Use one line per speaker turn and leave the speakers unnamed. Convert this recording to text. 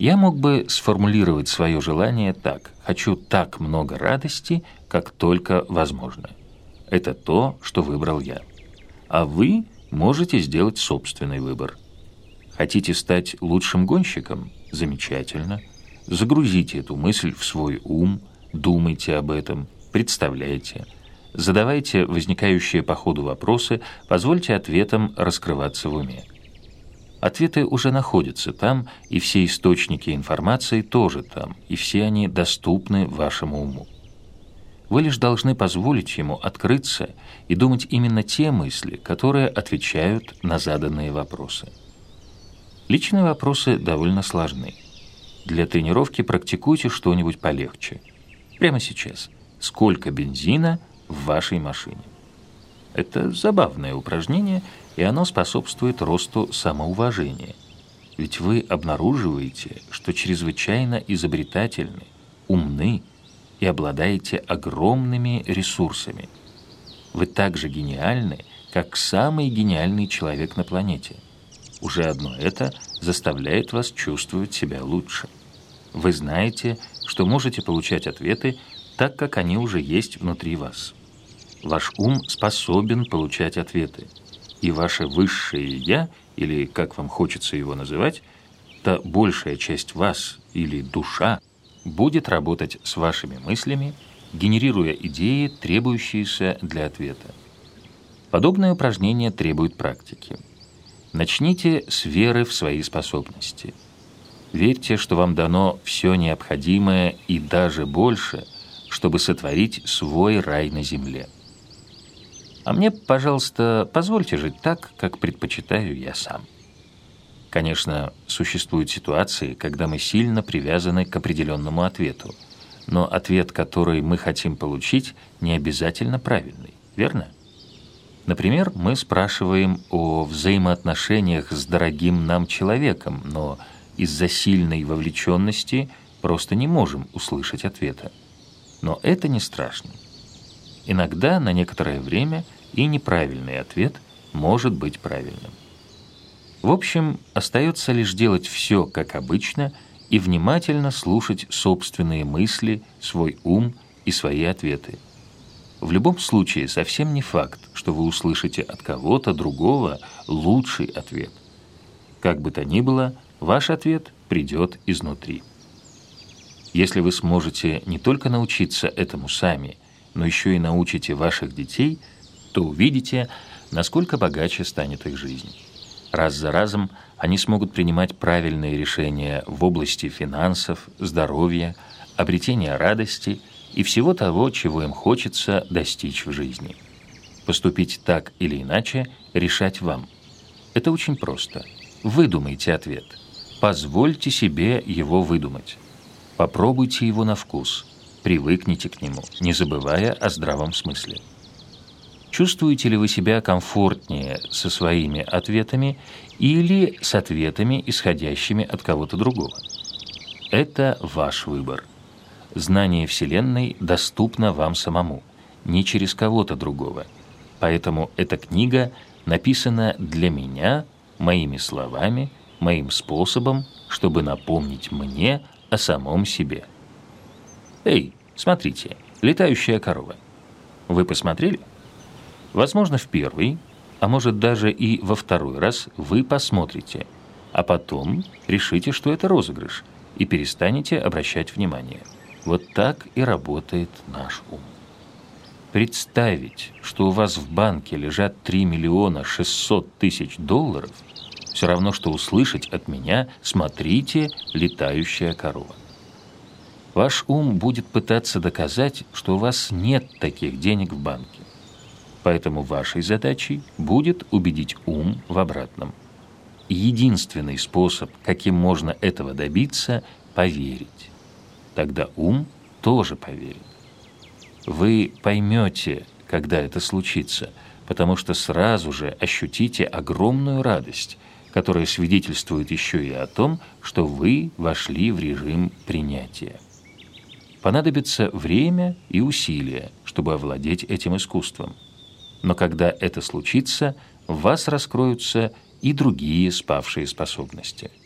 Я мог бы сформулировать свое желание так. Хочу так много радости, как только возможно. Это то, что выбрал я. А вы можете сделать собственный выбор. Хотите стать лучшим гонщиком? Замечательно. Загрузите эту мысль в свой ум, думайте об этом, представляйте. Задавайте возникающие по ходу вопросы, позвольте ответам раскрываться в уме. Ответы уже находятся там, и все источники информации тоже там, и все они доступны вашему уму. Вы лишь должны позволить ему открыться и думать именно те мысли, которые отвечают на заданные вопросы. Личные вопросы довольно сложны. Для тренировки практикуйте что-нибудь полегче. Прямо сейчас. Сколько бензина в вашей машине? Это забавное упражнение, и оно способствует росту самоуважения. Ведь вы обнаруживаете, что чрезвычайно изобретательны, умны и обладаете огромными ресурсами. Вы так же гениальны, как самый гениальный человек на планете – уже одно это заставляет вас чувствовать себя лучше. Вы знаете, что можете получать ответы, так как они уже есть внутри вас. Ваш ум способен получать ответы, и ваше высшее «я», или как вам хочется его называть, та большая часть вас или душа будет работать с вашими мыслями, генерируя идеи, требующиеся для ответа. Подобное упражнение требует практики. Начните с веры в свои способности. Верьте, что вам дано все необходимое и даже больше, чтобы сотворить свой рай на земле. А мне, пожалуйста, позвольте жить так, как предпочитаю я сам. Конечно, существуют ситуации, когда мы сильно привязаны к определенному ответу, но ответ, который мы хотим получить, не обязательно правильный, верно? Например, мы спрашиваем о взаимоотношениях с дорогим нам человеком, но из-за сильной вовлеченности просто не можем услышать ответа. Но это не страшно. Иногда на некоторое время и неправильный ответ может быть правильным. В общем, остается лишь делать все как обычно и внимательно слушать собственные мысли, свой ум и свои ответы – в любом случае, совсем не факт, что вы услышите от кого-то другого лучший ответ. Как бы то ни было, ваш ответ придет изнутри. Если вы сможете не только научиться этому сами, но еще и научите ваших детей, то увидите, насколько богаче станет их жизнь. Раз за разом они смогут принимать правильные решения в области финансов, здоровья, обретения радости – и всего того, чего им хочется достичь в жизни. Поступить так или иначе решать вам. Это очень просто. Выдумайте ответ. Позвольте себе его выдумать. Попробуйте его на вкус. Привыкните к нему, не забывая о здравом смысле. Чувствуете ли вы себя комфортнее со своими ответами или с ответами, исходящими от кого-то другого? Это ваш выбор. Знание Вселенной доступно вам самому, не через кого-то другого. Поэтому эта книга написана для меня, моими словами, моим способом, чтобы напомнить мне о самом себе. Эй, смотрите, летающая корова. Вы посмотрели? Возможно, в первый, а может даже и во второй раз вы посмотрите, а потом решите, что это розыгрыш, и перестанете обращать внимание. Вот так и работает наш ум. Представить, что у вас в банке лежат 3 миллиона 600 тысяч долларов, все равно, что услышать от меня «смотрите, летающая корова». Ваш ум будет пытаться доказать, что у вас нет таких денег в банке. Поэтому вашей задачей будет убедить ум в обратном. Единственный способ, каким можно этого добиться – поверить тогда ум тоже поверит. Вы поймете, когда это случится, потому что сразу же ощутите огромную радость, которая свидетельствует еще и о том, что вы вошли в режим принятия. Понадобится время и усилия, чтобы овладеть этим искусством. Но когда это случится, в вас раскроются и другие спавшие способности –